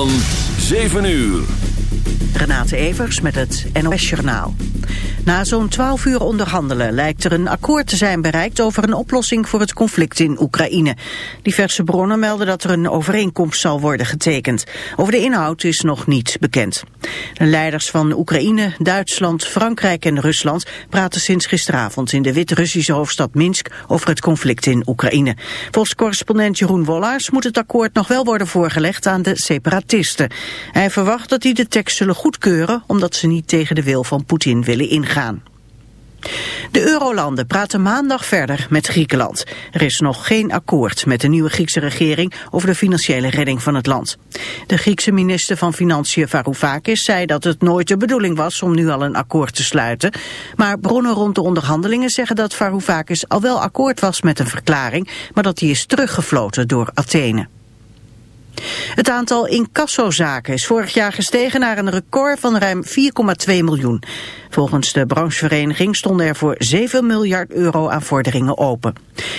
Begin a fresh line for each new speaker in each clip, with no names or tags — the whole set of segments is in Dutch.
van 7 uur.
Renate Evers met het NOS Journaal. Na zo'n 12 uur onderhandelen lijkt er een akkoord te zijn bereikt over een oplossing voor het conflict in Oekraïne. Diverse bronnen melden dat er een overeenkomst zal worden getekend. Over de inhoud is nog niets bekend. De leiders van Oekraïne, Duitsland, Frankrijk en Rusland praten sinds gisteravond in de Wit-Russische hoofdstad Minsk over het conflict in Oekraïne. Volgens correspondent Jeroen Wollaars moet het akkoord nog wel worden voorgelegd aan de separatisten. Hij verwacht dat die de tekst goedkeuren omdat ze niet tegen de wil van Poetin willen ingaan. De eurolanden praten maandag verder met Griekenland. Er is nog geen akkoord met de nieuwe Griekse regering over de financiële redding van het land. De Griekse minister van Financiën Varoufakis zei dat het nooit de bedoeling was om nu al een akkoord te sluiten. Maar bronnen rond de onderhandelingen zeggen dat Varoufakis al wel akkoord was met een verklaring, maar dat die is teruggefloten door Athene. Het aantal incassozaken is vorig jaar gestegen naar een record van ruim 4,2 miljoen. Volgens de branchevereniging stonden er voor 7 miljard euro aan vorderingen open.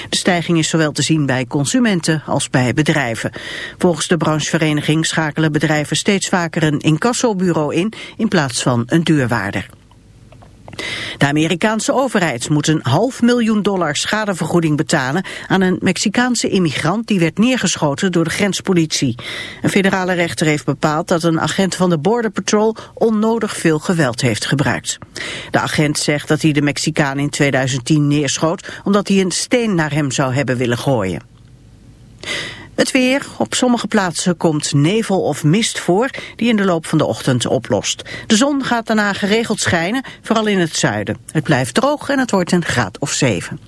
De stijging is zowel te zien bij consumenten als bij bedrijven. Volgens de branchevereniging schakelen bedrijven steeds vaker een incassobureau in in plaats van een duurwaarder. De Amerikaanse overheid moet een half miljoen dollar schadevergoeding betalen aan een Mexicaanse immigrant die werd neergeschoten door de grenspolitie. Een federale rechter heeft bepaald dat een agent van de Border Patrol onnodig veel geweld heeft gebruikt. De agent zegt dat hij de Mexicaan in 2010 neerschoot omdat hij een steen naar hem zou hebben willen gooien. Het weer. Op sommige plaatsen komt nevel of mist voor die in de loop van de ochtend oplost. De zon gaat daarna geregeld schijnen, vooral in het zuiden. Het blijft droog en het wordt een graad of 7.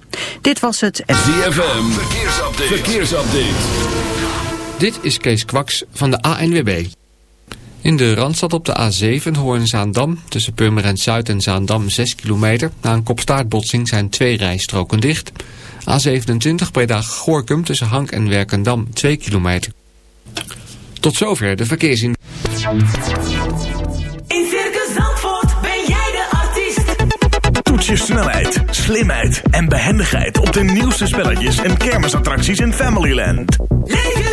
Dit was het...
ZFM. Verkeersupdate. Verkeersupdate.
Dit is Kees Kwaks van de ANWB. In de Randstad op de A7 Hoorn-Zaandam tussen Purmerend Zuid en Zaandam 6 kilometer. Na een kopstaartbotsing zijn twee rijstroken dicht... A27 Breda-Gorkum tussen Hank en Werkendam 2 kilometer. Tot zover de verkeersin.
In Circus Zandvoort ben jij de artiest.
Toets je snelheid, slimheid en behendigheid op de nieuwste spelletjes en kermisattracties in Familyland.
Leef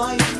life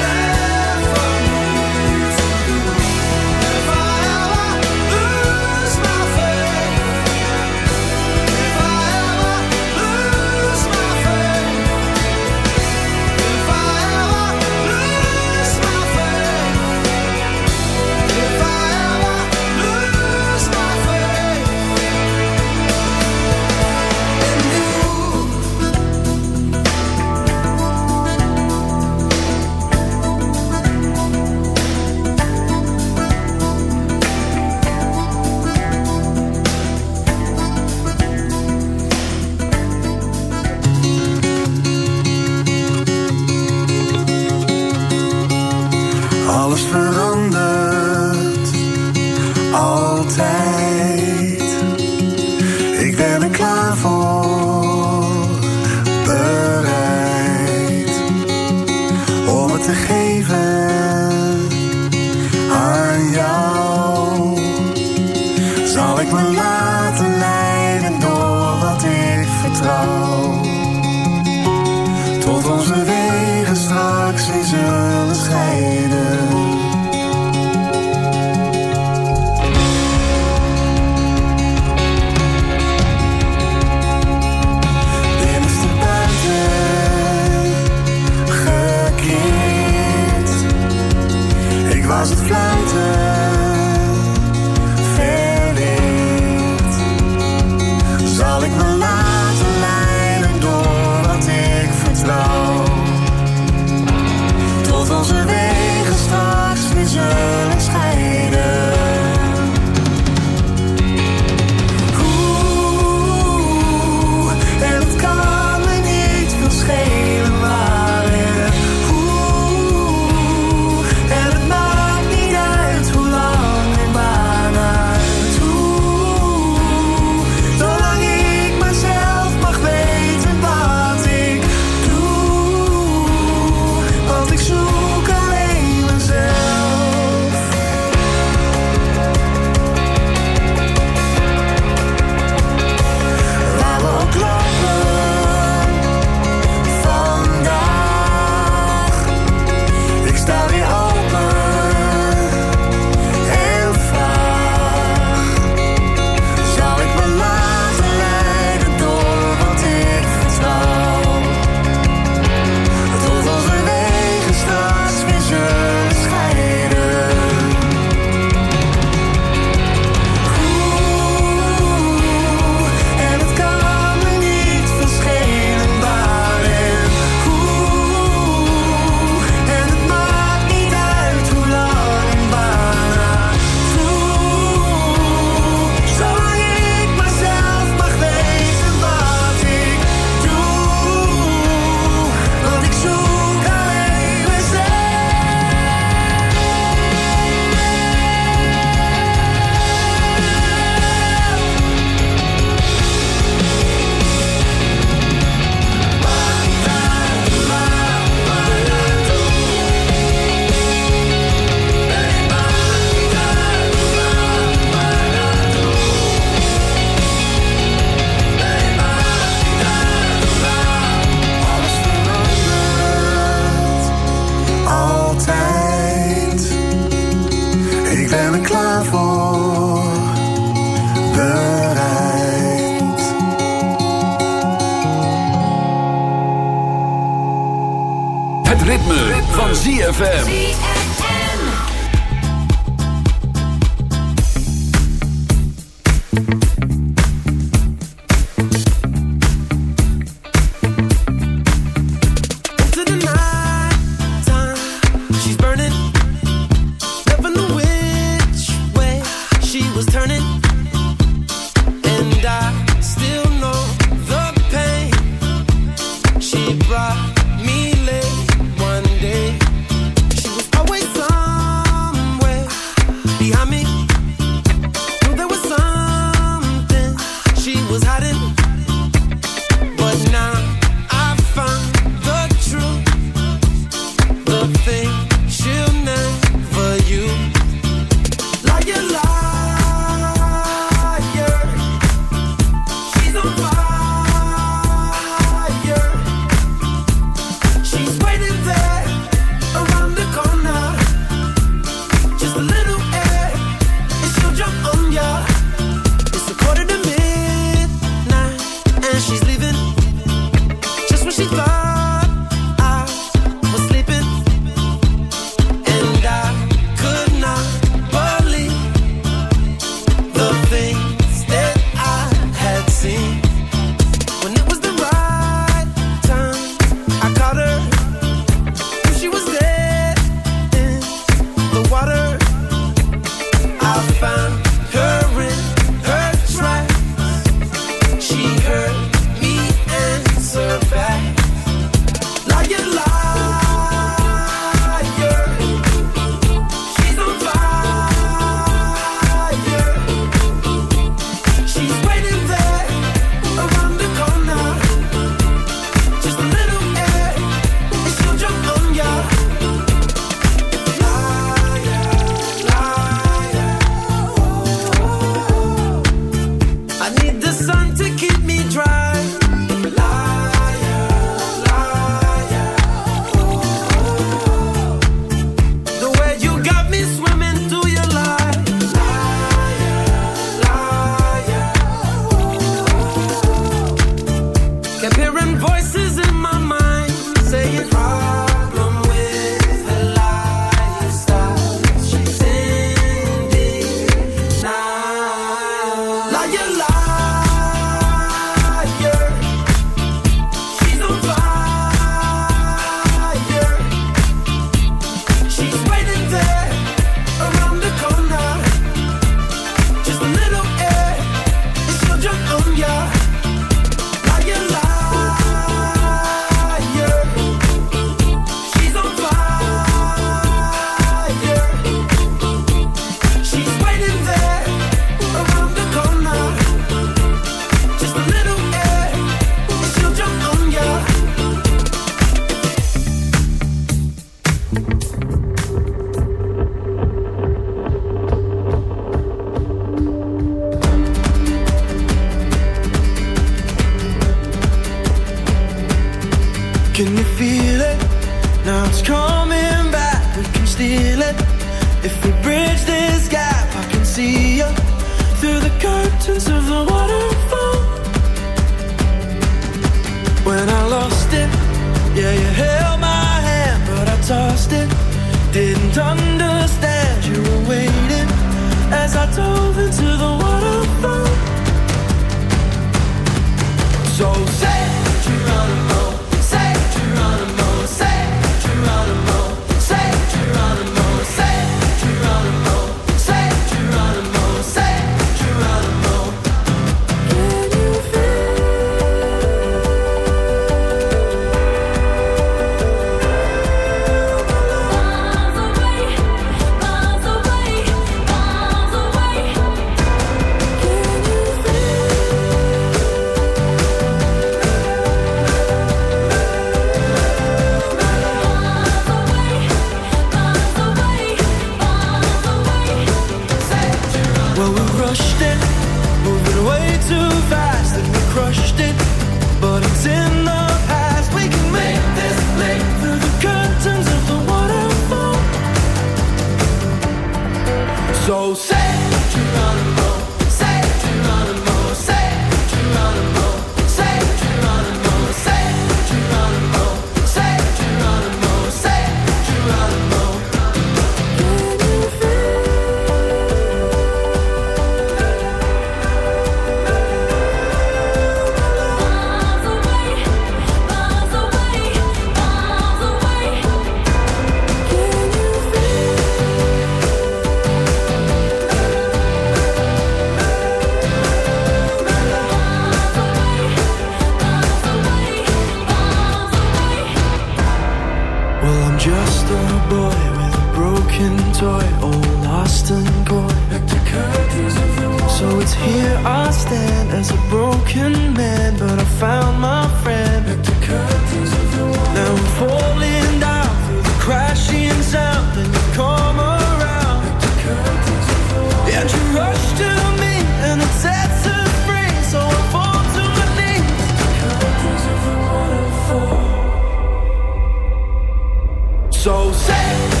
so say.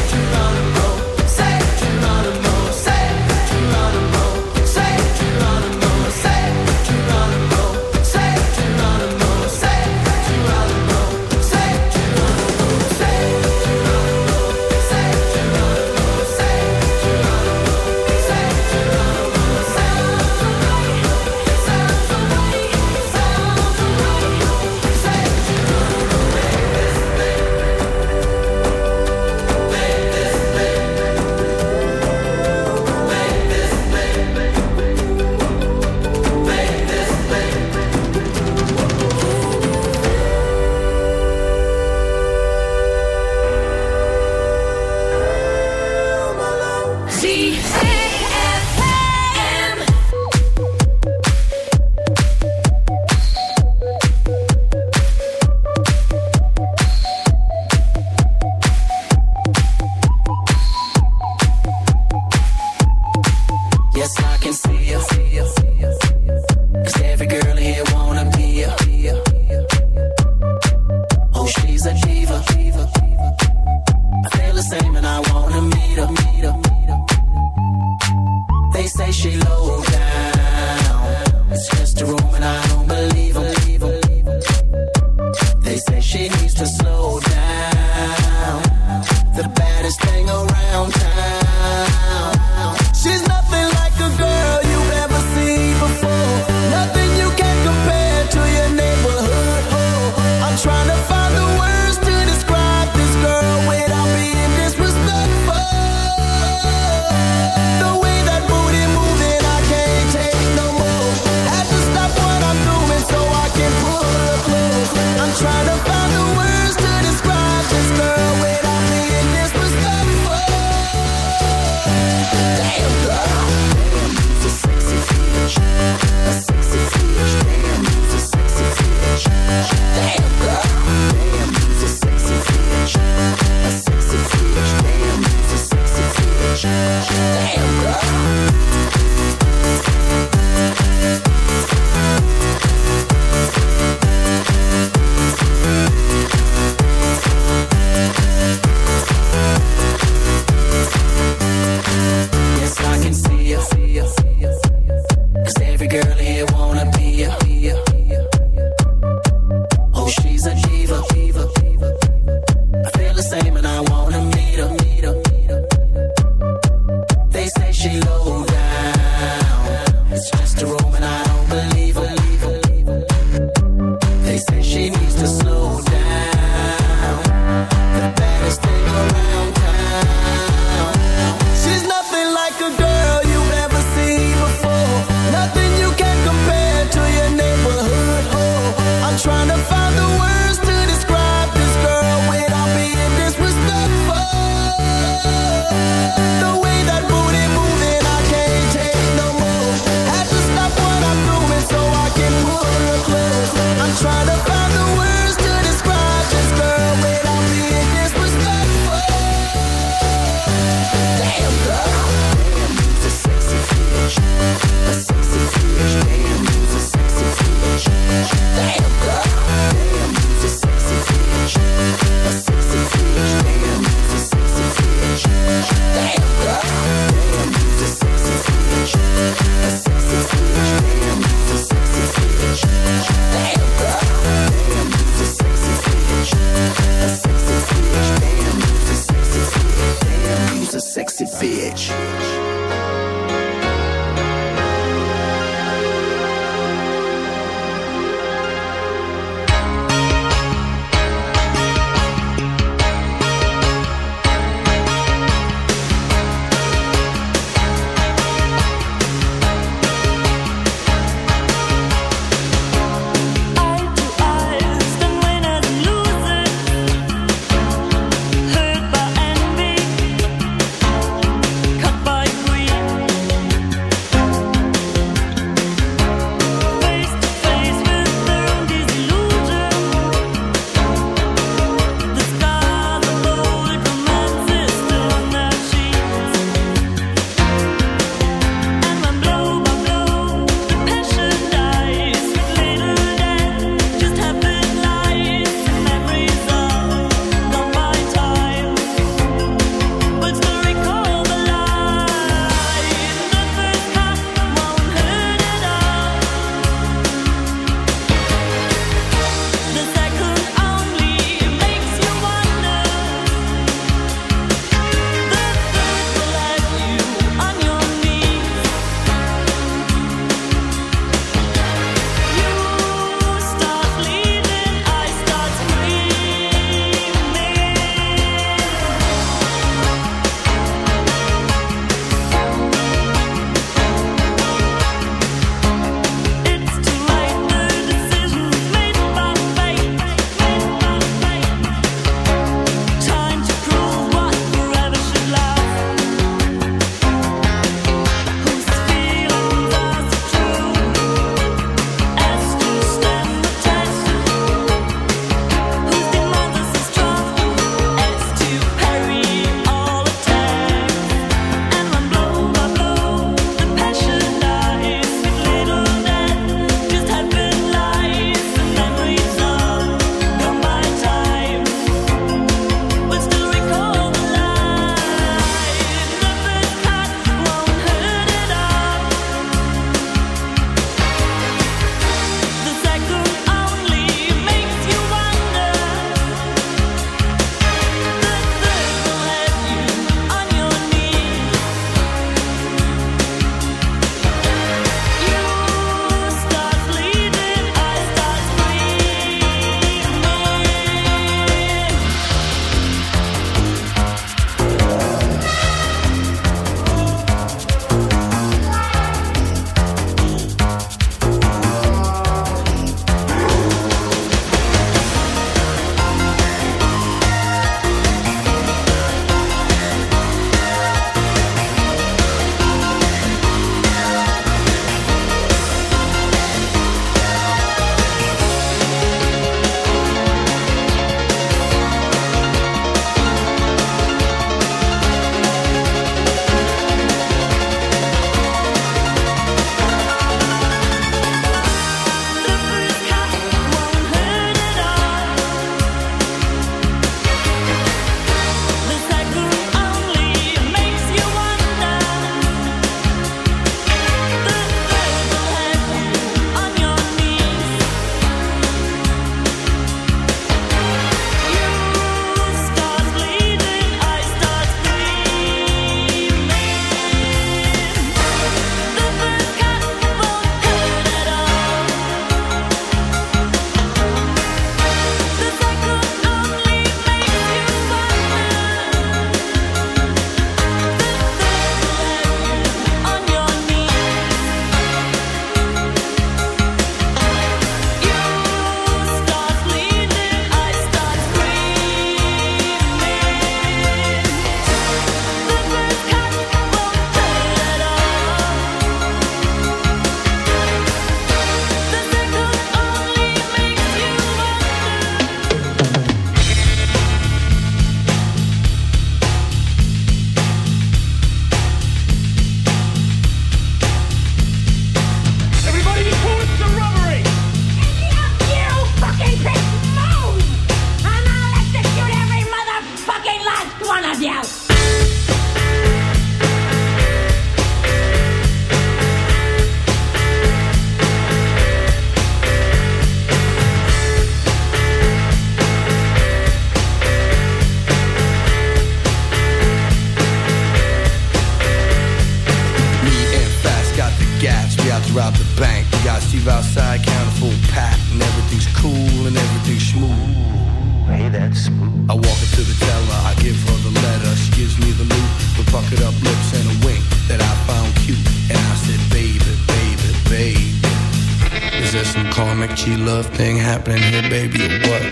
Is there some karmic G love thing happening here, baby, or what?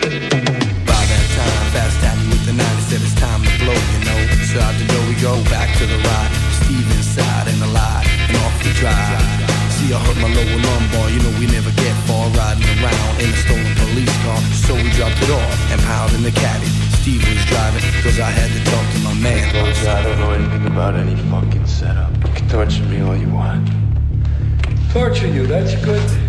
By that time, fast tapped me with the 90, said it's time to blow, you know. So out the door we go, back to the ride. Steve inside and alive, and off we drive. See, I hurt my lower lumbar, you know we never get far riding around in a stolen police car. So we dropped it off and piled in the caddy. Steve was driving, cause I had to talk to my man.
I don't know anything about any fucking setup. You can torture me all you want.
Torture you, that's good.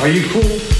Are you cool?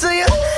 to you.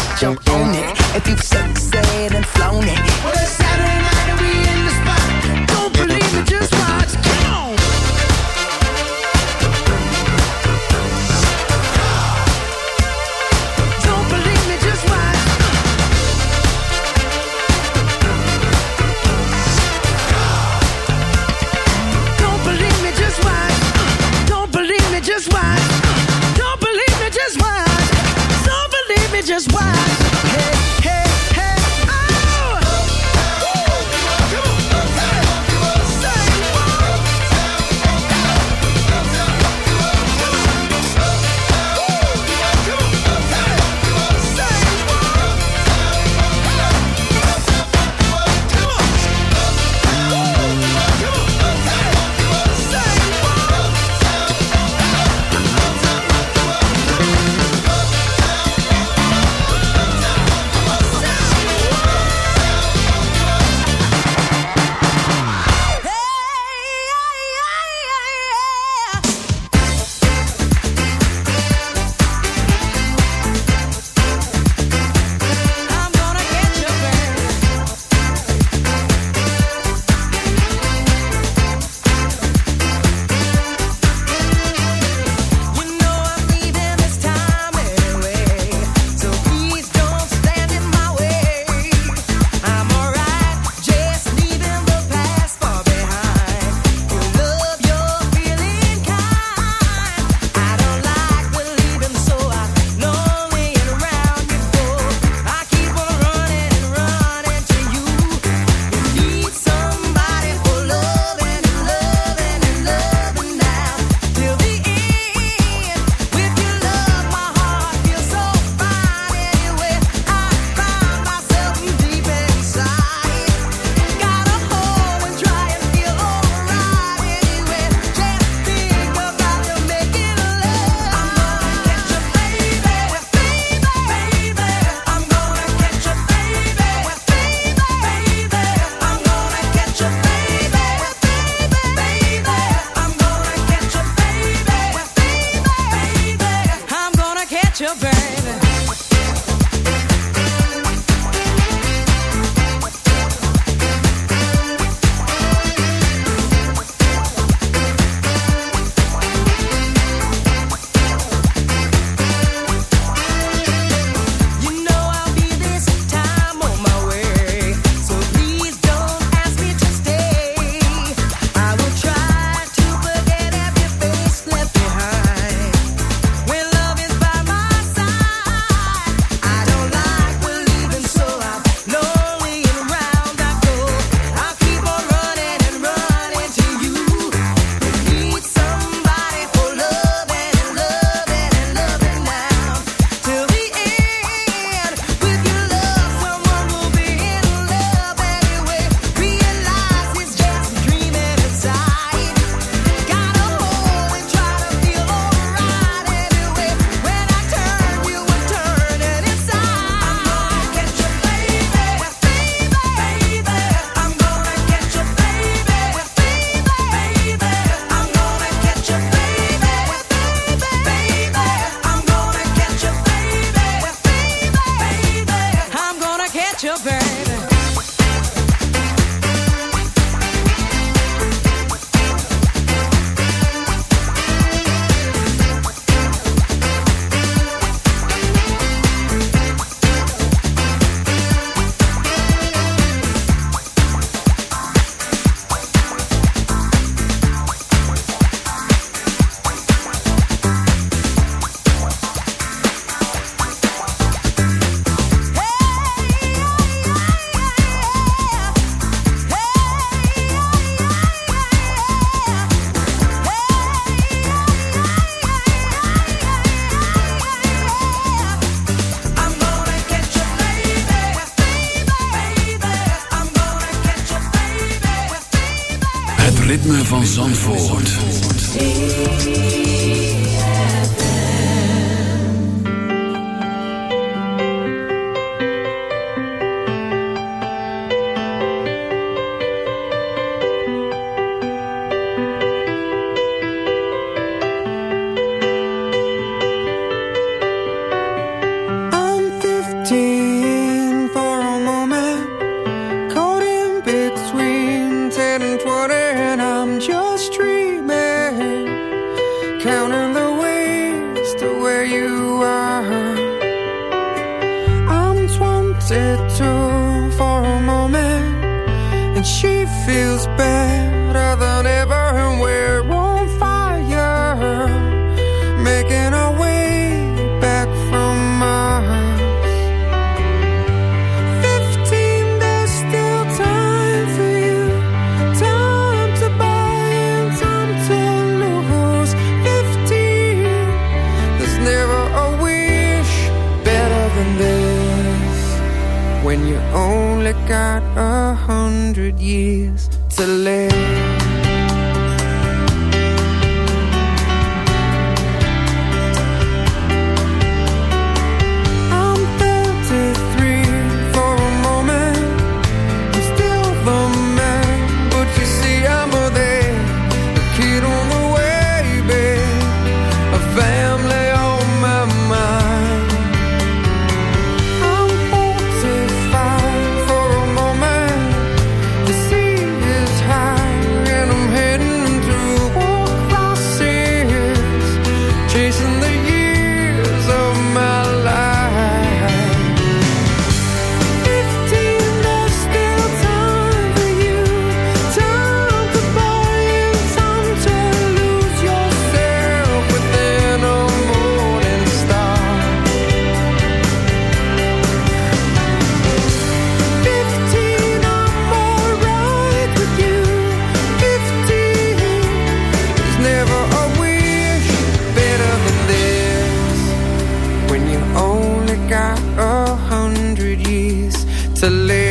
don't it. If you've sexed and flown it, well, Saturday night. and
20, and I'm just dreaming. to live a hundred years to live.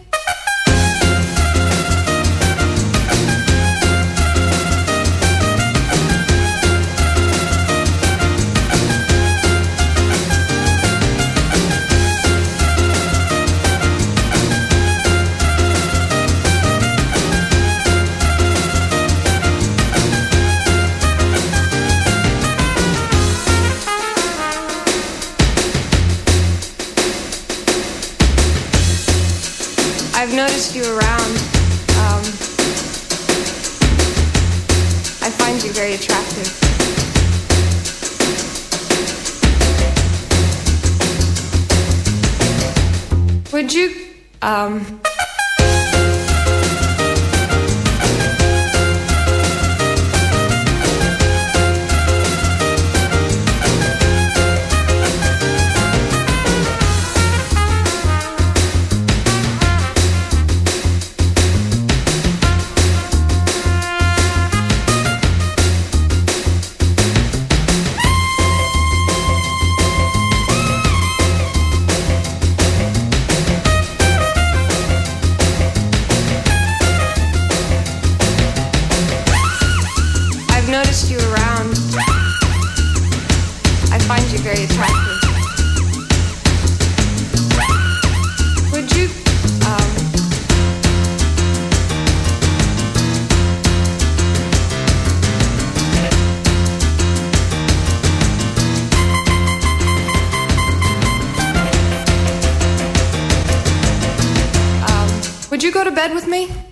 go to bed with me?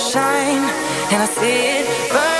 shine, and I see it burn.